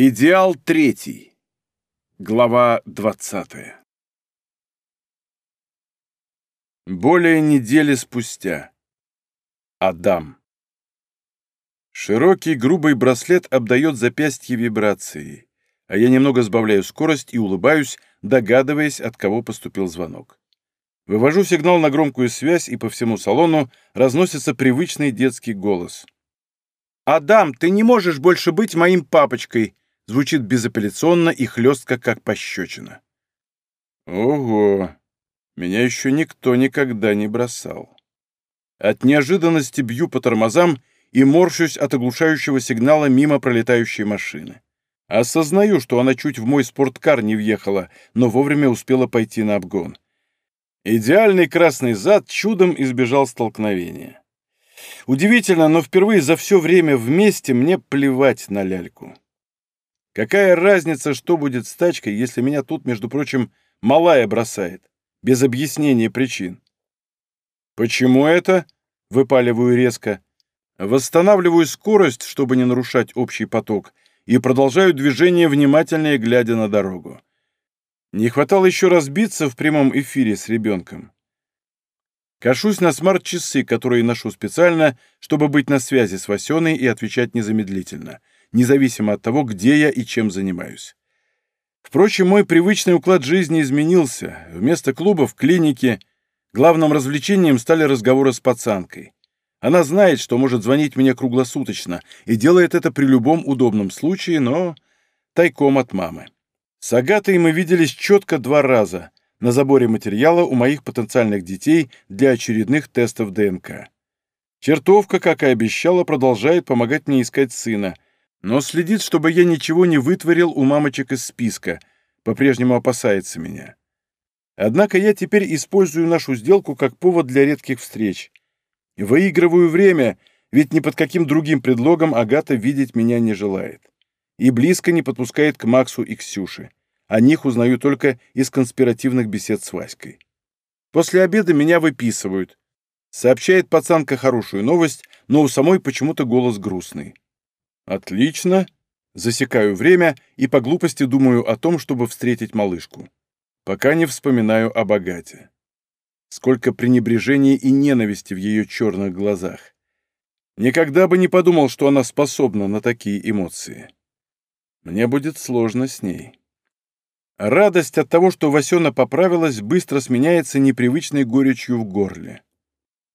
Идеал третий. Глава двадцатая. Более недели спустя. Адам. Широкий грубый браслет обдает запястье вибрацией, а я немного сбавляю скорость и улыбаюсь, догадываясь, от кого поступил звонок. Вывожу сигнал на громкую связь, и по всему салону разносится привычный детский голос. «Адам, ты не можешь больше быть моим папочкой!» Звучит безапелляционно и хлестко, как пощечина. Ого! Меня еще никто никогда не бросал. От неожиданности бью по тормозам и морщусь от оглушающего сигнала мимо пролетающей машины. Осознаю, что она чуть в мой спорткар не въехала, но вовремя успела пойти на обгон. Идеальный красный зад чудом избежал столкновения. Удивительно, но впервые за все время вместе мне плевать на ляльку. Какая разница, что будет с тачкой, если меня тут, между прочим, малая бросает, без объяснения причин? Почему это? Выпаливаю резко. Восстанавливаю скорость, чтобы не нарушать общий поток, и продолжаю движение, внимательнее глядя на дорогу. Не хватало еще разбиться в прямом эфире с ребенком. Кашусь на смарт-часы, которые ношу специально, чтобы быть на связи с Васеной и отвечать незамедлительно — независимо от того, где я и чем занимаюсь. Впрочем, мой привычный уклад жизни изменился. Вместо клуба в клинике главным развлечением стали разговоры с пацанкой. Она знает, что может звонить мне круглосуточно, и делает это при любом удобном случае, но тайком от мамы. С Агатой мы виделись четко два раза на заборе материала у моих потенциальных детей для очередных тестов ДНК. Чертовка, как и обещала, продолжает помогать мне искать сына — но следит, чтобы я ничего не вытворил у мамочек из списка, по-прежнему опасается меня. Однако я теперь использую нашу сделку как повод для редких встреч. Выигрываю время, ведь ни под каким другим предлогом Агата видеть меня не желает. И близко не подпускает к Максу и Ксюше. О них узнаю только из конспиративных бесед с Васькой. После обеда меня выписывают. Сообщает пацанка хорошую новость, но у самой почему-то голос грустный. Отлично. Засекаю время и по глупости думаю о том, чтобы встретить малышку. Пока не вспоминаю о богате. Сколько пренебрежения и ненависти в ее черных глазах. Никогда бы не подумал, что она способна на такие эмоции. Мне будет сложно с ней. Радость от того, что Васена поправилась, быстро сменяется непривычной горечью в горле.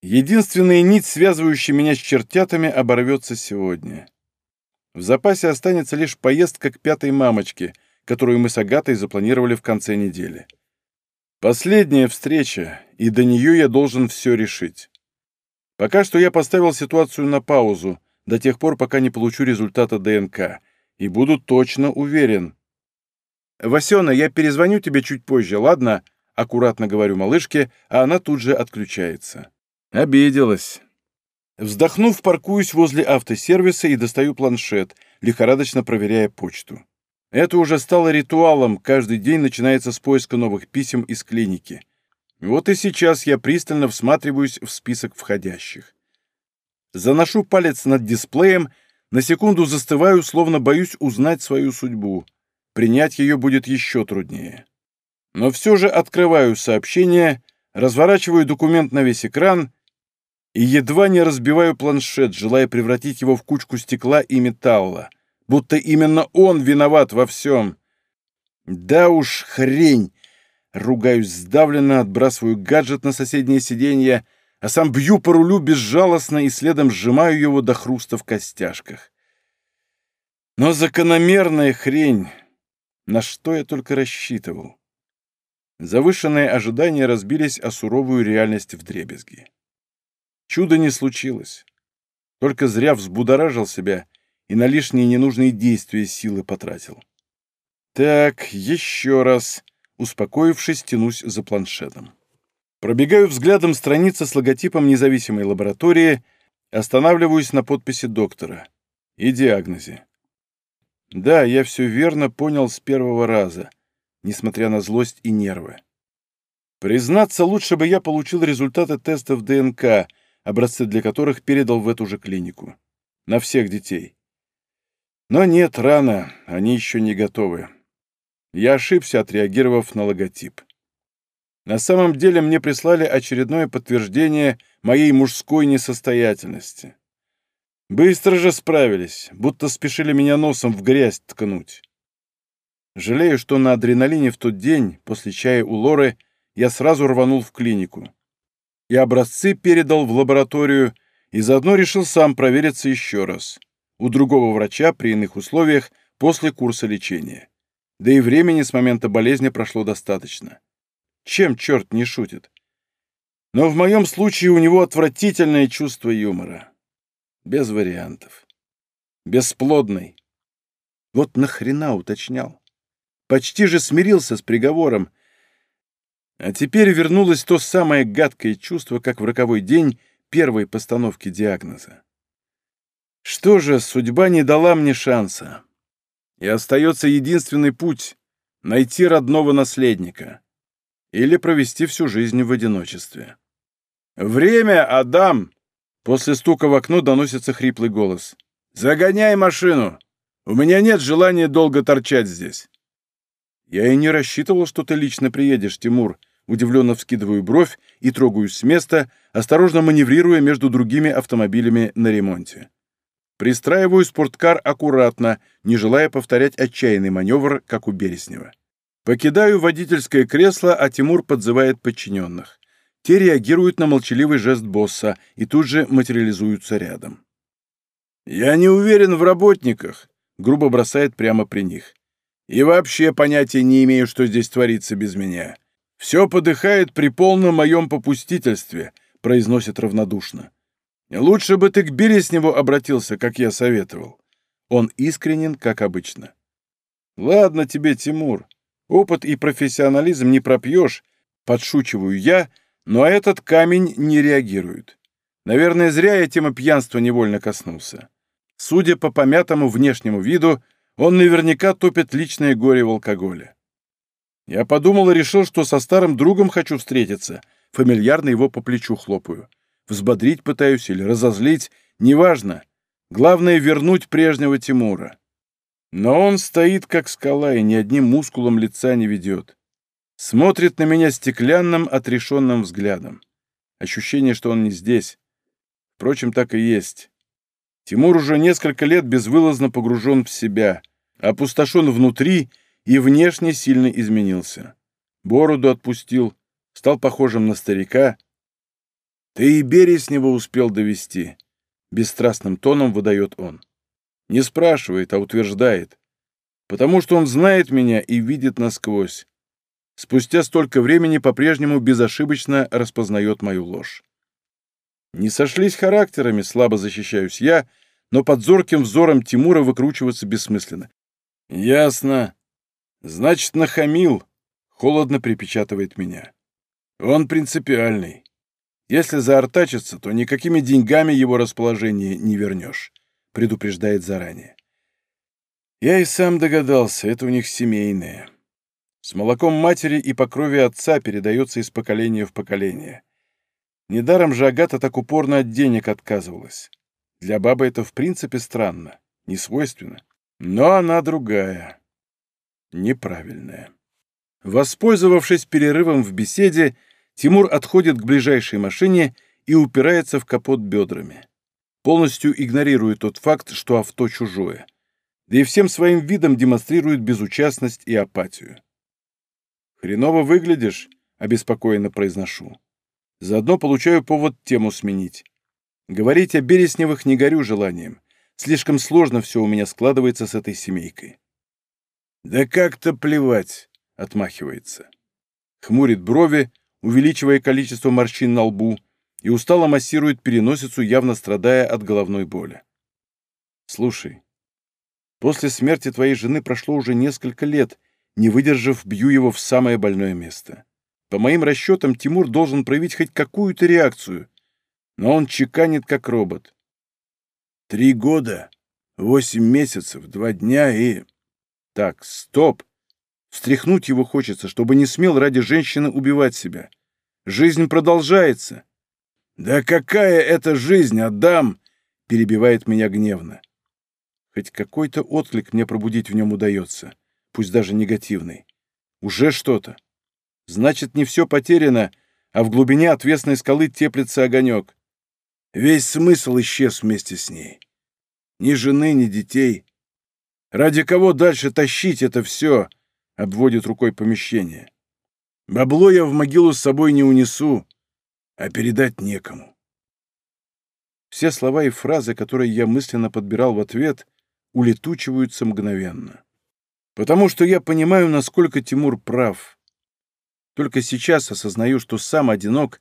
Единственная нить, связывающая меня с чертятами, оборвется сегодня. В запасе останется лишь поездка к пятой мамочке, которую мы с Агатой запланировали в конце недели. Последняя встреча, и до нее я должен все решить. Пока что я поставил ситуацию на паузу, до тех пор, пока не получу результата ДНК, и буду точно уверен. «Васена, я перезвоню тебе чуть позже, ладно?» Аккуратно говорю малышке, а она тут же отключается. Обиделась. Вздохнув, паркуюсь возле автосервиса и достаю планшет, лихорадочно проверяя почту. Это уже стало ритуалом, каждый день начинается с поиска новых писем из клиники. Вот и сейчас я пристально всматриваюсь в список входящих. Заношу палец над дисплеем, на секунду застываю, словно боюсь узнать свою судьбу. Принять ее будет еще труднее. Но все же открываю сообщение, разворачиваю документ на весь экран и едва не разбиваю планшет, желая превратить его в кучку стекла и металла, будто именно он виноват во всем. Да уж, хрень! Ругаюсь сдавленно, отбрасываю гаджет на соседнее сиденье, а сам бью по рулю безжалостно и следом сжимаю его до хруста в костяшках. Но закономерная хрень, на что я только рассчитывал. Завышенные ожидания разбились о суровую реальность вдребезги. Чуда не случилось. Только зря взбудоражил себя и на лишние ненужные действия силы потратил. Так, еще раз. Успокоившись, тянусь за планшетом. Пробегаю взглядом страницы с логотипом независимой лаборатории, останавливаюсь на подписи доктора и диагнозе. Да, я все верно понял с первого раза, несмотря на злость и нервы. Признаться, лучше бы я получил результаты тестов ДНК — образцы для которых передал в эту же клинику. На всех детей. Но нет, рано, они еще не готовы. Я ошибся, отреагировав на логотип. На самом деле мне прислали очередное подтверждение моей мужской несостоятельности. Быстро же справились, будто спешили меня носом в грязь ткнуть. Жалею, что на адреналине в тот день, после чая у Лоры, я сразу рванул в клинику. И образцы передал в лабораторию, и заодно решил сам провериться еще раз. У другого врача при иных условиях после курса лечения. Да и времени с момента болезни прошло достаточно. Чем черт не шутит? Но в моем случае у него отвратительное чувство юмора. Без вариантов. Бесплодный. Вот нахрена уточнял? Почти же смирился с приговором. А теперь вернулось то самое гадкое чувство, как в роковой день первой постановки диагноза. Что же, судьба не дала мне шанса. И остается единственный путь — найти родного наследника. Или провести всю жизнь в одиночестве. «Время, Адам!» После стука в окно доносится хриплый голос. «Загоняй машину! У меня нет желания долго торчать здесь!» «Я и не рассчитывал, что ты лично приедешь, Тимур», удивленно вскидываю бровь и трогаюсь с места, осторожно маневрируя между другими автомобилями на ремонте. Пристраиваю спорткар аккуратно, не желая повторять отчаянный маневр, как у Береснева. Покидаю водительское кресло, а Тимур подзывает подчиненных. Те реагируют на молчаливый жест босса и тут же материализуются рядом. «Я не уверен в работниках», — грубо бросает прямо при них. И вообще понятия не имею, что здесь творится без меня. Все подыхает при полном моем попустительстве», — произносит равнодушно. «Лучше бы ты к Бересневу обратился, как я советовал». Он искренен, как обычно. «Ладно тебе, Тимур. Опыт и профессионализм не пропьешь», — подшучиваю я, но этот камень не реагирует. Наверное, зря я темы пьянства невольно коснулся. Судя по помятому внешнему виду, он наверняка топит личное горе в алкоголе. Я подумал и решил, что со старым другом хочу встретиться, фамильярно его по плечу хлопаю. Взбодрить пытаюсь или разозлить, неважно. Главное — вернуть прежнего Тимура. Но он стоит как скала и ни одним мускулом лица не ведет. Смотрит на меня стеклянным, отрешенным взглядом. Ощущение, что он не здесь. Впрочем, так и есть. Тимур уже несколько лет безвылазно погружен в себя, опустошен внутри и внешне сильно изменился. Бороду отпустил, стал похожим на старика. «Ты и Береснева успел довести», — бесстрастным тоном выдает он. Не спрашивает, а утверждает. Потому что он знает меня и видит насквозь. Спустя столько времени по-прежнему безошибочно распознает мою ложь. Не сошлись характерами, слабо защищаюсь я, но под зорким взором Тимура выкручиваться бессмысленно. «Ясно. Значит, нахамил», — холодно припечатывает меня. «Он принципиальный. Если заортачится, то никакими деньгами его расположение не вернешь», — предупреждает заранее. Я и сам догадался, это у них семейное. С молоком матери и по крови отца передается из поколения в поколение. Недаром же Агата так упорно от денег отказывалась. Для бабы это в принципе странно, не свойственно. Но она другая. Неправильная. Воспользовавшись перерывом в беседе, Тимур отходит к ближайшей машине и упирается в капот бедрами. Полностью игнорирует тот факт, что авто чужое. Да и всем своим видом демонстрирует безучастность и апатию. «Хреново выглядишь», — обеспокоенно произношу. Заодно получаю повод тему сменить. Говорить о Бересневых не горю желанием. Слишком сложно все у меня складывается с этой семейкой. «Да как-то плевать», — отмахивается. Хмурит брови, увеличивая количество морщин на лбу, и устало массирует переносицу, явно страдая от головной боли. «Слушай, после смерти твоей жены прошло уже несколько лет, не выдержав, бью его в самое больное место. По моим расчетам, Тимур должен проявить хоть какую-то реакцию, но он чеканит как робот. Три года, восемь месяцев, два дня и... Так, стоп! Встряхнуть его хочется, чтобы не смел ради женщины убивать себя. Жизнь продолжается. «Да какая это жизнь, Адам!» — перебивает меня гневно. Хоть какой-то отклик мне пробудить в нем удается, пусть даже негативный. Уже что-то. Значит, не все потеряно, а в глубине отвесной скалы теплится огонек. Весь смысл исчез вместе с ней. Ни жены, ни детей. Ради кого дальше тащить это все? Обводит рукой помещение. Бабло я в могилу с собой не унесу, а передать некому. Все слова и фразы, которые я мысленно подбирал в ответ, улетучиваются мгновенно. Потому что я понимаю, насколько Тимур прав. Только сейчас осознаю, что сам одинок,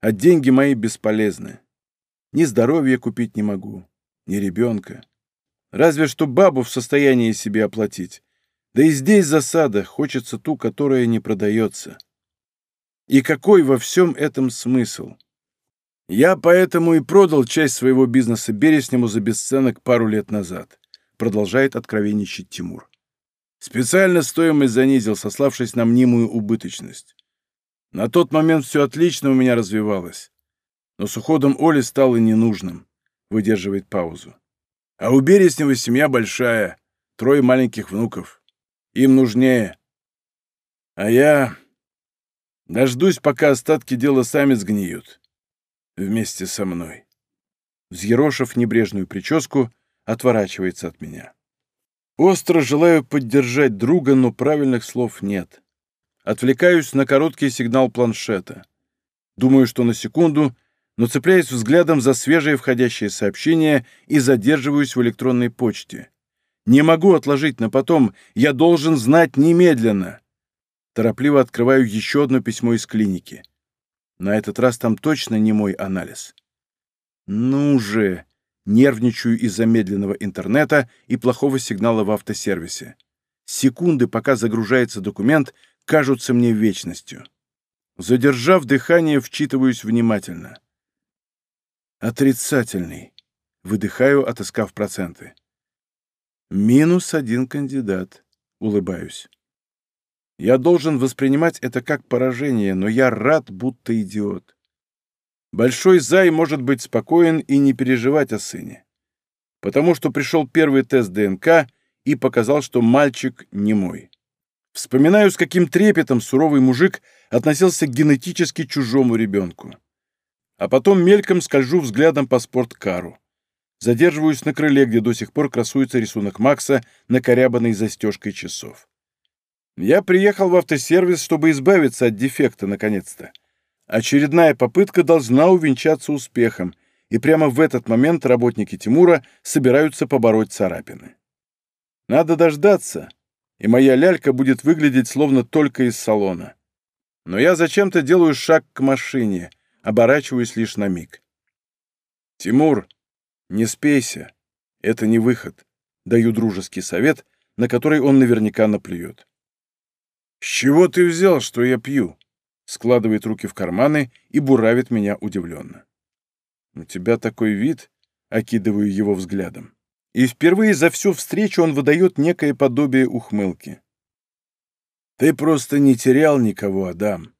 а деньги мои бесполезны. Ни здоровья купить не могу, ни ребенка. Разве что бабу в состоянии себе оплатить. Да и здесь засада, хочется ту, которая не продается. И какой во всем этом смысл? Я поэтому и продал часть своего бизнеса Береснему за бесценок пару лет назад, продолжает откровенничать Тимур. Специально стоимость занизил, сославшись на мнимую убыточность. На тот момент все отлично у меня развивалось. Но с уходом Оли стало ненужным. Выдерживает паузу. А у Береснева семья большая, трое маленьких внуков. Им нужнее. А я дождусь, пока остатки дела сами сгниют. Вместе со мной. Взъерошив небрежную прическу, отворачивается от меня. Остро желаю поддержать друга, но правильных слов нет. Отвлекаюсь на короткий сигнал планшета. Думаю, что на секунду, но цепляюсь взглядом за свежее входящее сообщение и задерживаюсь в электронной почте. Не могу отложить на потом, я должен знать немедленно. Торопливо открываю еще одно письмо из клиники. На этот раз там точно не мой анализ. Ну же, Нервничаю из-за медленного интернета и плохого сигнала в автосервисе. Секунды, пока загружается документ, кажутся мне вечностью. Задержав дыхание, вчитываюсь внимательно. Отрицательный. Выдыхаю, отыскав проценты. Минус один кандидат. Улыбаюсь. Я должен воспринимать это как поражение, но я рад, будто идиот. Большой Зай может быть спокоен и не переживать о сыне. Потому что пришел первый тест ДНК и показал, что мальчик не мой. Вспоминаю, с каким трепетом суровый мужик относился к генетически чужому ребенку. А потом мельком скольжу взглядом по спорткару. Задерживаюсь на крыле, где до сих пор красуется рисунок Макса на корябанной застежкой часов. Я приехал в автосервис, чтобы избавиться от дефекта, наконец-то. Очередная попытка должна увенчаться успехом, и прямо в этот момент работники Тимура собираются побороть царапины. Надо дождаться, и моя лялька будет выглядеть словно только из салона. Но я зачем-то делаю шаг к машине, оборачиваюсь лишь на миг. «Тимур, не спейся. Это не выход», — даю дружеский совет, на который он наверняка наплюет. «С чего ты взял, что я пью?» Складывает руки в карманы и буравит меня удивленно. «У тебя такой вид», — окидываю его взглядом. И впервые за всю встречу он выдает некое подобие ухмылки. «Ты просто не терял никого, Адам».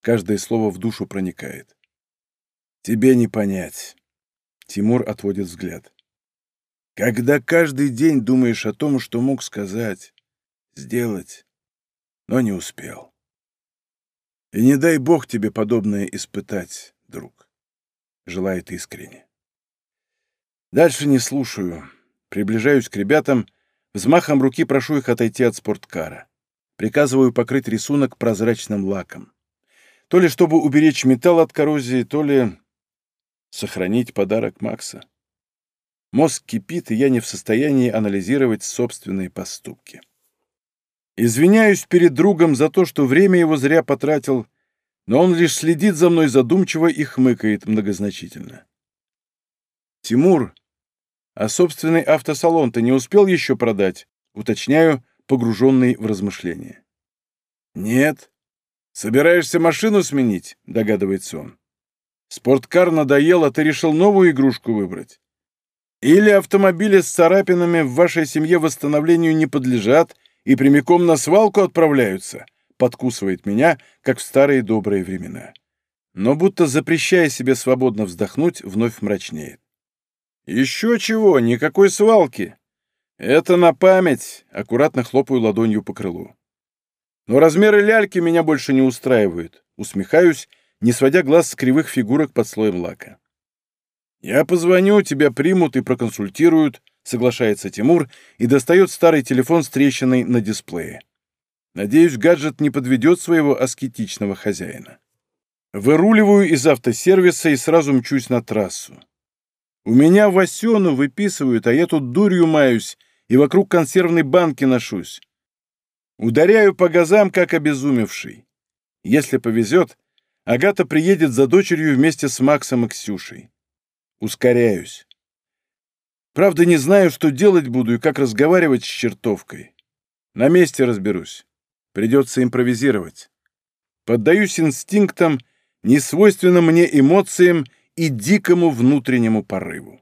Каждое слово в душу проникает. «Тебе не понять». Тимур отводит взгляд. «Когда каждый день думаешь о том, что мог сказать, сделать, но не успел». И не дай бог тебе подобное испытать, друг. Желает искренне. Дальше не слушаю. Приближаюсь к ребятам, взмахом руки прошу их отойти от спорткара. Приказываю покрыть рисунок прозрачным лаком. То ли чтобы уберечь металл от коррозии, то ли сохранить подарок Макса. Мозг кипит, и я не в состоянии анализировать собственные поступки. Извиняюсь перед другом за то, что время его зря потратил, но он лишь следит за мной задумчиво и хмыкает многозначительно. «Тимур, а собственный автосалон ты не успел еще продать?» Уточняю, погруженный в размышления. «Нет. Собираешься машину сменить?» — догадывается он. «Спорткар надоел, а ты решил новую игрушку выбрать? Или автомобили с царапинами в вашей семье восстановлению не подлежат, и прямиком на свалку отправляются, подкусывает меня, как в старые добрые времена. Но будто запрещая себе свободно вздохнуть, вновь мрачнеет. Еще чего, никакой свалки. «Это на память!» — аккуратно хлопаю ладонью по крылу. «Но размеры ляльки меня больше не устраивают», — усмехаюсь, не сводя глаз с кривых фигурок под слоем лака. «Я позвоню, тебя примут и проконсультируют», — соглашается Тимур и достает старый телефон с трещиной на дисплее. Надеюсь, гаджет не подведет своего аскетичного хозяина. Выруливаю из автосервиса и сразу мчусь на трассу. У меня Васену выписывают, а я тут дурью маюсь, и вокруг консервной банки ношусь. Ударяю по газам, как обезумевший. Если повезет, Агата приедет за дочерью вместе с Максом и Ксюшей. Ускоряюсь. Правда, не знаю, что делать буду и как разговаривать с чертовкой. На месте разберусь. Придется импровизировать. Поддаюсь инстинктам, несвойственным мне эмоциям и дикому внутреннему порыву.